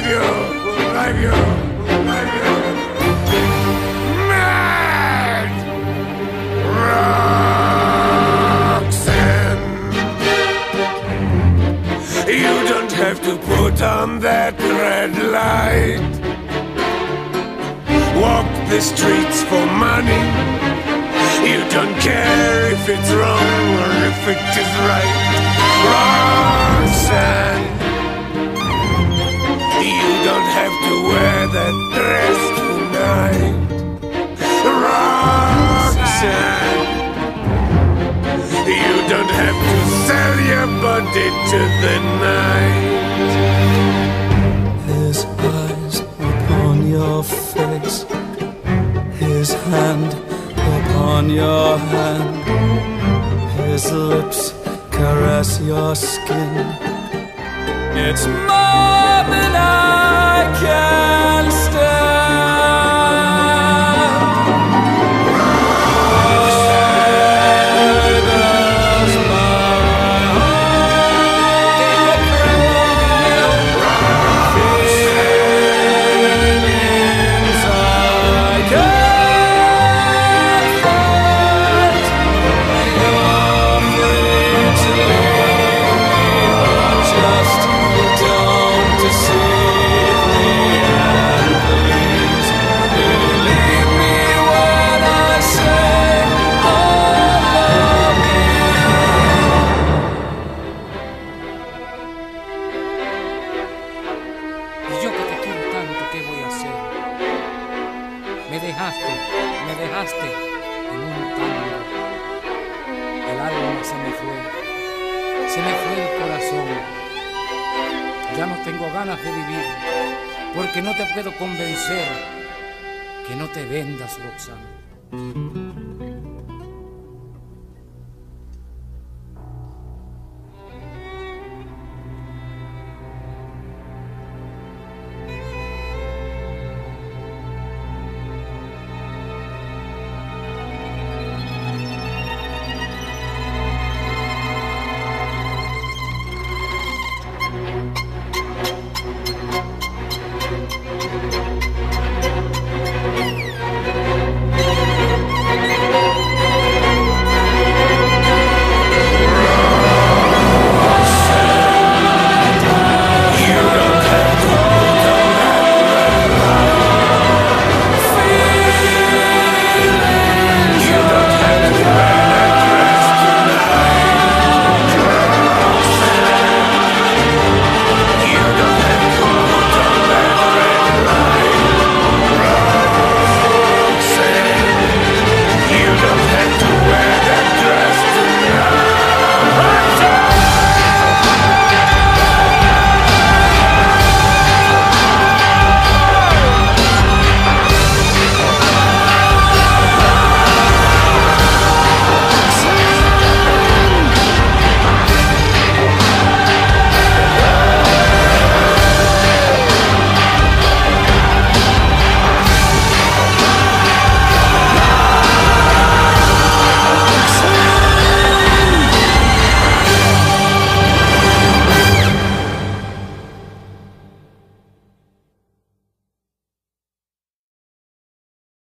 drive you, will drive you, will drive you mad! Roxanne, you don't have to put on that red light. Walk the streets for money. You don't care if it's wrong or if it is right. To sell your body to the night. His eyes upon your face, his hand upon your hand, his lips caress your skin. It's more than I Me dejaste, me dejaste en un tango. El alma se me fue, se me fue el corazón. Ya no tengo ganas de vivir, porque no te puedo convencer que no te vendas, Roxana.